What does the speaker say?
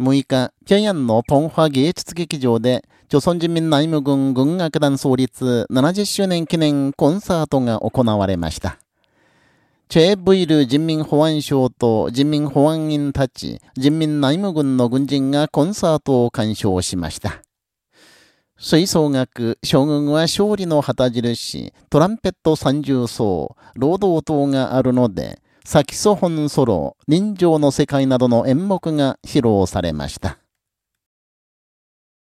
6日、平壌のポンファ芸術劇場で、朝鮮人民内務軍軍楽団創立70周年記念コンサートが行われました。チェブイル人民保安省と人民保安員たち、人民内務軍の軍人がコンサートを鑑賞しました。吹奏楽、将軍は勝利の旗印、トランペット三重奏、労働党があるので、サキソホンソロ、人情の世界などの演目が披露されました。